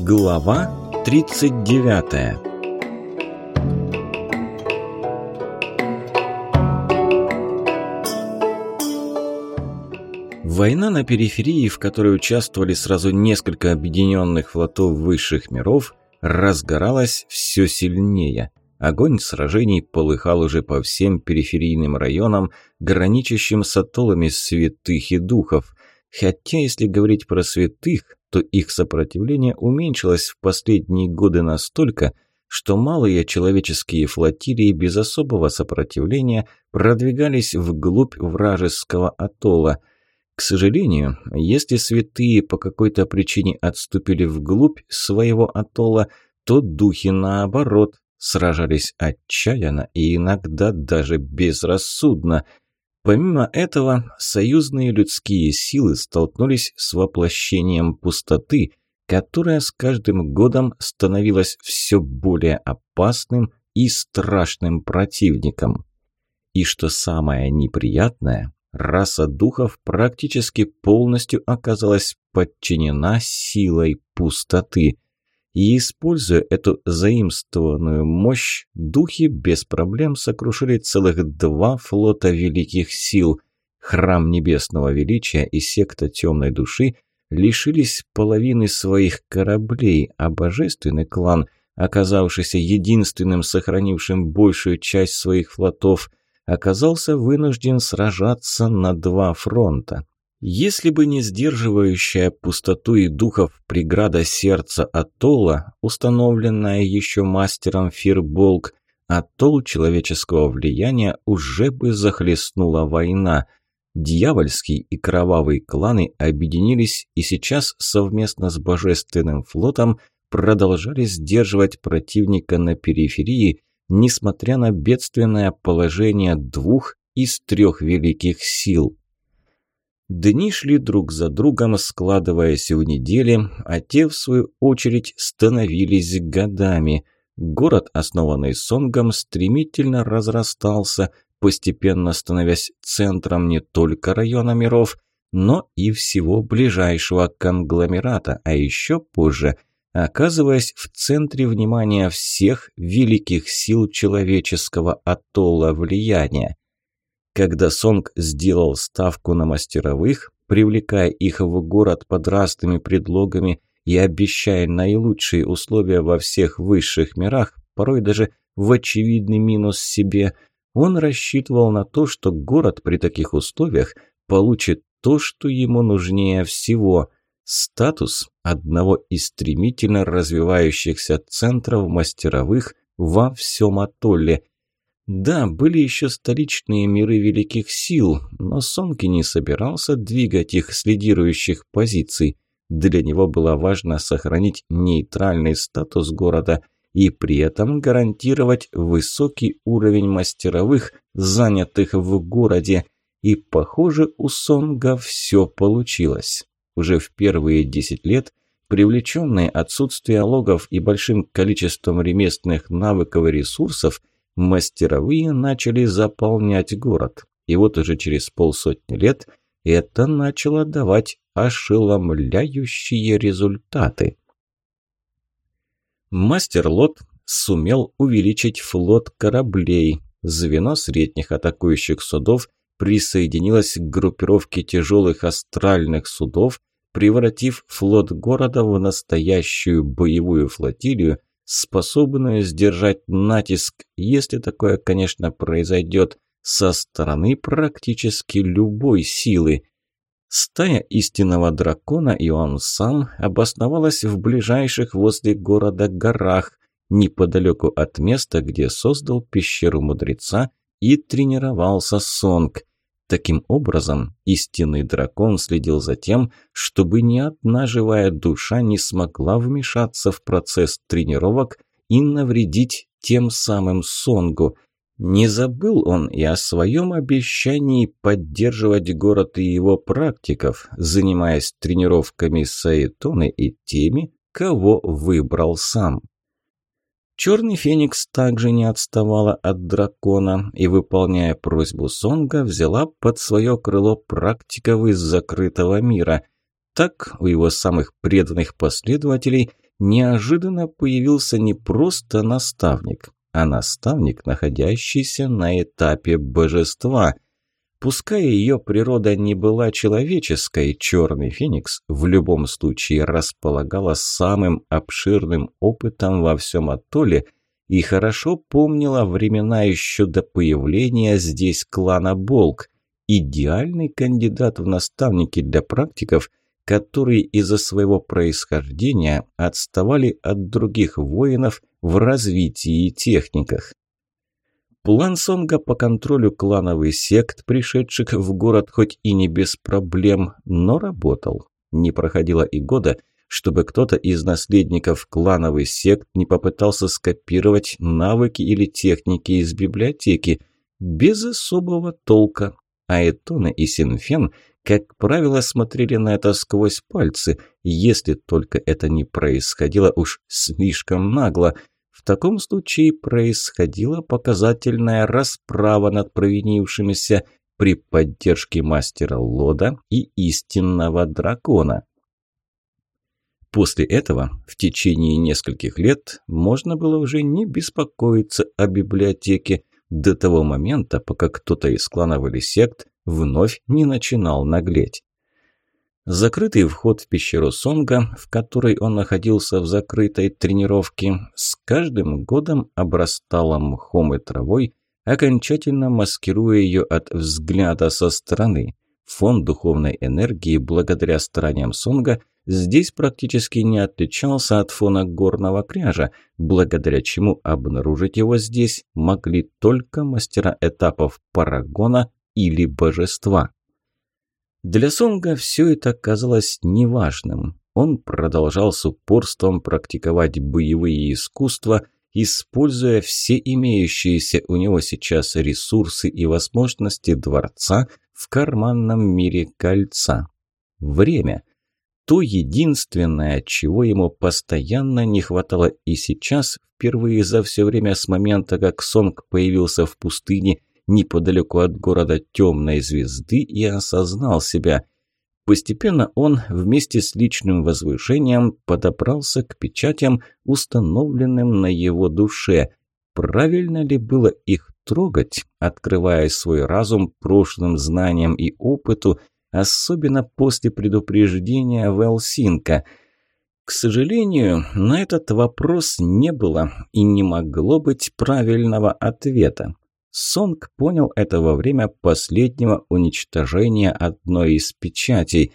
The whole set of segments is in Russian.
Глава 39 Война на периферии, в которой участвовали сразу несколько объединенных флотов высших миров, разгоралась все сильнее. Огонь сражений полыхал уже по всем периферийным районам, граничащим с атоллами святых и духов – Хотя, если говорить про святых, что их сопротивление уменьшилось в последние годы настолько, что малые человеческие флотилии без особого сопротивления продвигались вглубь вражеского атолла. К сожалению, если святые по какой-то причине отступили вглубь своего атолла, то духи, наоборот, сражались отчаянно и иногда даже безрассудно – Помимо этого, союзные людские силы столкнулись с воплощением пустоты, которая с каждым годом становилась все более опасным и страшным противником. И что самое неприятное, раса духов практически полностью оказалась подчинена силой пустоты и, используя эту заимствованную мощь, духи без проблем сокрушили целых два флота великих сил. Храм Небесного Величия и секта Темной Души лишились половины своих кораблей, а Божественный клан, оказавшийся единственным сохранившим большую часть своих флотов, оказался вынужден сражаться на два фронта. Если бы не сдерживающая пустоту и духов преграда сердца Атолла, установленная еще мастером Фирболк, Атолл человеческого влияния уже бы захлестнула война. Дьявольский и кровавый кланы объединились и сейчас совместно с Божественным флотом продолжали сдерживать противника на периферии, несмотря на бедственное положение двух из трех великих сил. Дни шли друг за другом, складываясь в недели, а те, в свою очередь, становились годами. Город, основанный Сонгом, стремительно разрастался, постепенно становясь центром не только района миров, но и всего ближайшего конгломерата, а еще позже – оказываясь в центре внимания всех великих сил человеческого атолла влияния когда Сонг сделал ставку на мастеровых, привлекая их в город под разными предлогами и обещая наилучшие условия во всех высших мирах, порой даже в очевидный минус себе, он рассчитывал на то, что город при таких условиях получит то, что ему нужнее всего – статус одного из стремительно развивающихся центров мастеровых во всем атолле – да, были еще столичные миры великих сил, но Сонки не собирался двигать их с лидирующих позиций. Для него было важно сохранить нейтральный статус города и при этом гарантировать высокий уровень мастеровых, занятых в городе. И, похоже, у Сонга все получилось. Уже в первые 10 лет – привлеченные отсутствием логов и большим количеством ремесленных навыков и ресурсов – Мастеровые начали заполнять город, и вот уже через полсотни лет это начало давать ошеломляющие результаты. Мастер Лот сумел увеличить флот кораблей. Звено средних атакующих судов присоединилось к группировке тяжелых астральных судов, превратив флот города в настоящую боевую флотилию – способную сдержать натиск, если такое, конечно, произойдет, со стороны практически любой силы. Стая истинного дракона и он сам обосновалась в ближайших возле города горах, неподалеку от места, где создал пещеру мудреца и тренировался Сонг – Таким образом, истинный дракон следил за тем, чтобы ни одна живая душа не смогла вмешаться в процесс тренировок и навредить тем самым Сонгу. Не забыл он и о своем обещании поддерживать город и его практиков, занимаясь тренировками Саитоны и теми, кого выбрал сам. Черный Феникс также не отставала от дракона и, выполняя просьбу Сонга, взяла под свое крыло практиков из закрытого мира. Так у его самых преданных последователей неожиданно появился не просто наставник, а наставник, находящийся на этапе божества, Пускай ее природа не была человеческой, черный феникс в любом случае располагала самым обширным опытом во всем атолле и хорошо помнила времена еще до появления здесь клана Болк, идеальный кандидат в наставники для практиков, которые из-за своего происхождения отставали от других воинов в развитии и техниках. План Сонга по контролю клановых сект, пришедших в город хоть и не без проблем, но работал. Не проходило и года, чтобы кто-то из наследников клановых сект не попытался скопировать навыки или техники из библиотеки, без особого толка. Аэтона и Синфен, как правило, смотрели на это сквозь пальцы, если только это не происходило уж слишком нагло – таком случае происходила показательная расправа над провинившимися при поддержке мастера Лода и истинного дракона. После этого, в течение нескольких лет, можно было уже не беспокоиться о библиотеке до того момента, пока кто-то из кланов или сект вновь не начинал наглеть. Закрытый вход в пещеру Сонга, в которой он находился в закрытой тренировке, с каждым годом обрастала мхом и травой, окончательно маскируя ее от взгляда со стороны. Фон духовной энергии, благодаря стараниям Сонга, здесь практически не отличался от фона горного кряжа, благодаря чему обнаружить его здесь могли только мастера этапов Парагона или Божества. Для Сонга все это казалось неважным. Он продолжал с упорством практиковать боевые искусства, используя все имеющиеся у него сейчас ресурсы и возможности дворца в карманном мире кольца. Время – то единственное, чего ему постоянно не хватало и сейчас, впервые за все время с момента, как Сонг появился в пустыне неподалеку от города Темной Звезды и осознал себя. Постепенно он вместе с личным возвышением подобрался к печатям, установленным на его душе. Правильно ли было их трогать, открывая свой разум прошлым знаниям и опыту, особенно после предупреждения Велсинка – к сожалению, на этот вопрос не было и не могло быть правильного ответа. Сонг понял это во время последнего уничтожения одной из печатей.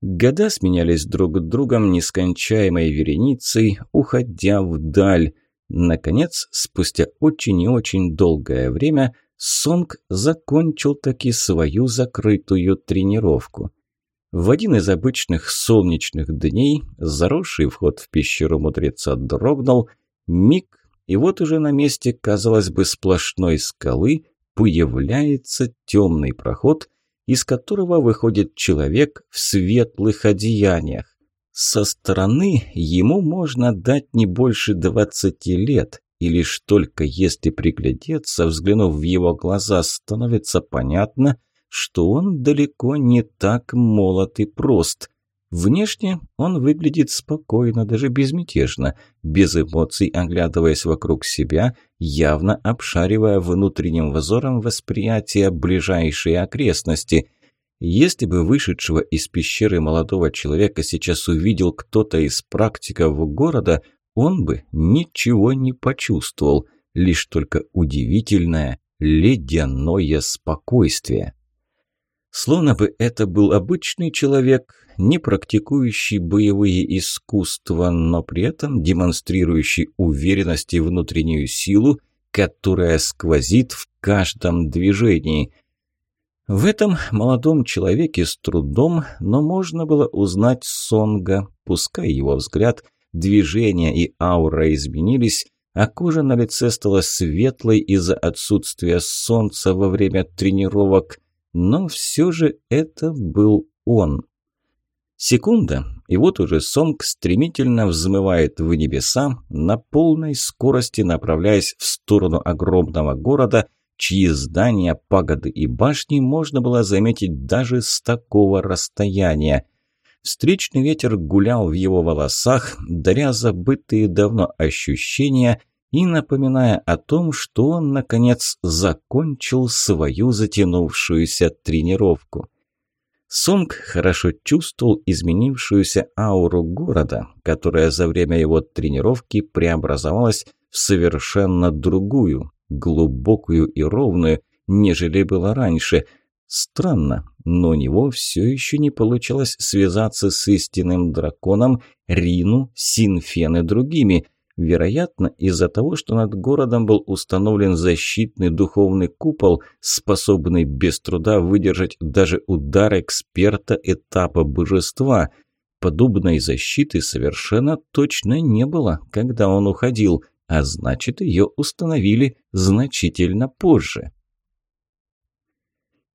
Года сменялись друг другом нескончаемой вереницей, уходя вдаль. Наконец, спустя очень и очень долгое время, Сонг закончил таки свою закрытую тренировку. В один из обычных солнечных дней заросший вход в пещеру мудреца дрогнул, миг и вот уже на месте, казалось бы, сплошной скалы появляется темный проход, из которого выходит человек в светлых одеяниях. Со стороны ему можно дать не больше двадцати лет, и лишь только если приглядеться, взглянув в его глаза, становится понятно, что он далеко не так молод и прост. Внешне он выглядит спокойно, даже безмятежно, без эмоций, оглядываясь вокруг себя, явно обшаривая внутренним взором восприятие ближайшей окрестности. Если бы вышедшего из пещеры молодого человека сейчас увидел кто-то из практиков города, он бы ничего не почувствовал, лишь только удивительное ледяное спокойствие. Словно бы это был обычный человек, не практикующий боевые искусства, но при этом демонстрирующий уверенность и внутреннюю силу, которая сквозит в каждом движении. В этом молодом человеке с трудом, но можно было узнать Сонга, пускай его взгляд, движения и аура изменились, а кожа на лице стала светлой из-за отсутствия солнца во время тренировок, но все же это был он. Секунда, и вот уже Сонг стремительно взмывает в небеса, на полной скорости направляясь в сторону огромного города, чьи здания, пагоды и башни можно было заметить даже с такого расстояния. Встречный ветер гулял в его волосах, даря забытые давно ощущения – и напоминая о том, что он, наконец, закончил свою затянувшуюся тренировку. Сунг хорошо чувствовал изменившуюся ауру города, которая за время его тренировки преобразовалась в совершенно другую, глубокую и ровную, нежели была раньше. Странно, но у него все еще не получилось связаться с истинным драконом Рину, Синфен и другими, Вероятно, из-за того, что над городом был установлен защитный духовный купол, способный без труда выдержать даже удар эксперта этапа божества. Подобной защиты совершенно точно не было, когда он уходил, а значит, ее установили значительно позже.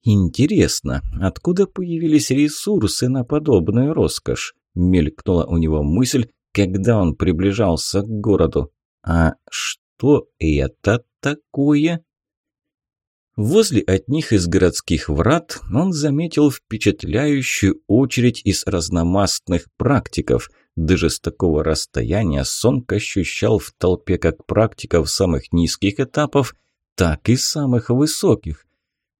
Интересно, откуда появились ресурсы на подобную роскошь? Мелькнула у него мысль, когда он приближался к городу. А что это такое? Возле одних из городских врат он заметил впечатляющую очередь из разномастных практиков. Даже с такого расстояния Сонг ощущал в толпе как практиков самых низких этапов, так и самых высоких.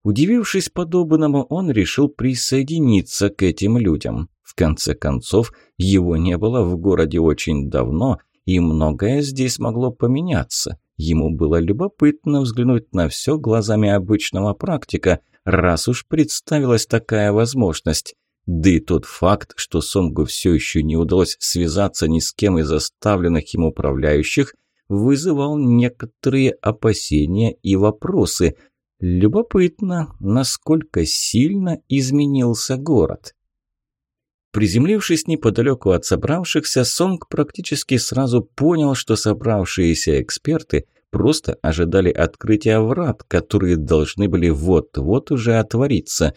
Удивившись подобному, он решил присоединиться к этим людям. В конце концов, его не было в городе очень давно, и многое здесь могло поменяться. Ему было любопытно взглянуть на все глазами обычного практика, раз уж представилась такая возможность. Да и тот факт, что Сонгу все еще не удалось связаться ни с кем из оставленных им управляющих, вызывал некоторые опасения и вопросы. Любопытно, насколько сильно изменился город. Приземлившись неподалеку от собравшихся, Сонг практически сразу понял, что собравшиеся эксперты просто ожидали открытия врат, которые должны были вот-вот уже отвориться.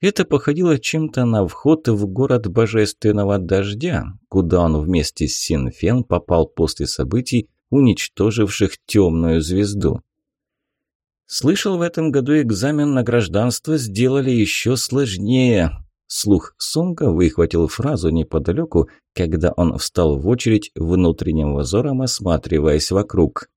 Это походило чем-то на вход в город Божественного Дождя, куда он вместе с Синфен попал после событий, уничтоживших темную звезду. Слышал, в этом году экзамен на гражданство сделали еще сложнее, Слух Сунга выхватил фразу неподалеку, когда он встал в очередь внутренним взором, осматриваясь вокруг.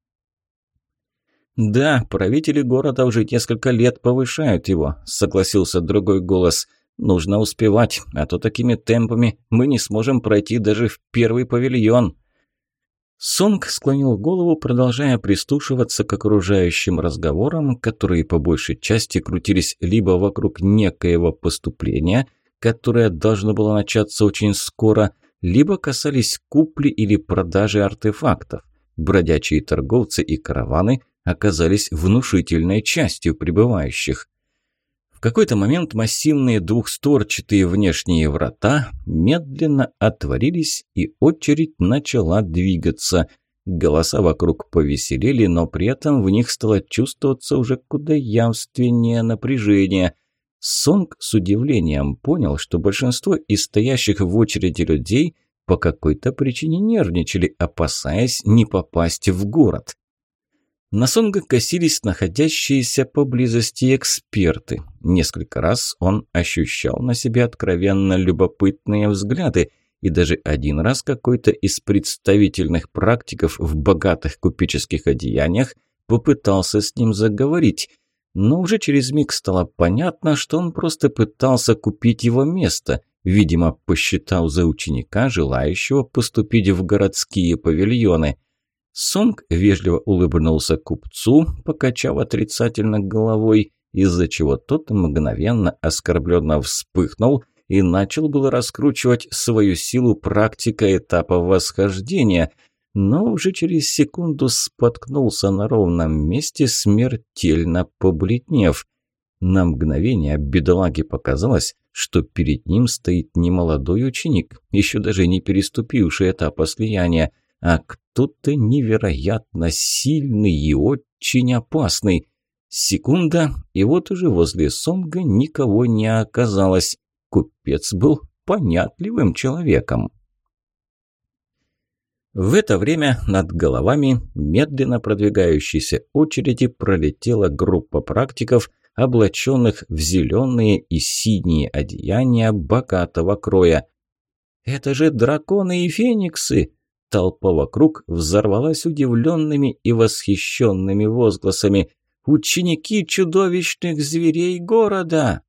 «Да, правители города уже несколько лет повышают его», – согласился другой голос. «Нужно успевать, а то такими темпами мы не сможем пройти даже в первый павильон». Сунг склонил голову, продолжая пристушиваться к окружающим разговорам, которые по большей части крутились либо вокруг некоего поступления – которая должно было начаться очень скоро, либо касались купли или продажи артефактов. Бродячие торговцы и караваны оказались внушительной частью прибывающих. В какой-то момент массивные двухстворчатые внешние врата медленно отворились, и очередь начала двигаться – Голоса вокруг повеселели, но при этом в них стало чувствоваться уже куда явственнее напряжение. Сонг с удивлением понял, что большинство из стоящих в очереди людей по какой-то причине нервничали, опасаясь не попасть в город. На Сонга косились находящиеся поблизости эксперты. Несколько раз он ощущал на себе откровенно любопытные взгляды, и даже один раз какой-то из представительных практиков в богатых купеческих одеяниях попытался с ним заговорить – но уже через миг стало понятно, что он просто пытался купить его место, видимо, посчитал за ученика, желающего поступить в городские павильоны. Сонг вежливо улыбнулся купцу, покачав отрицательно головой, из-за чего тот мгновенно оскорбленно вспыхнул и начал было раскручивать свою силу практика этапа восхождения – но уже через секунду споткнулся на ровном месте, смертельно побледнев. На мгновение бедолаге показалось, что перед ним стоит не молодой ученик, еще даже не переступивший этапа слияния, а кто-то невероятно сильный и очень опасный. Секунда, и вот уже возле Сонга никого не оказалось. Купец был понятливым человеком. В это время над головами медленно продвигающейся очереди пролетела группа практиков, облаченных в зеленые и синие одеяния богатого кроя. «Это же драконы и фениксы!» Толпа вокруг взорвалась удивленными и восхищенными возгласами. «Ученики чудовищных зверей города!»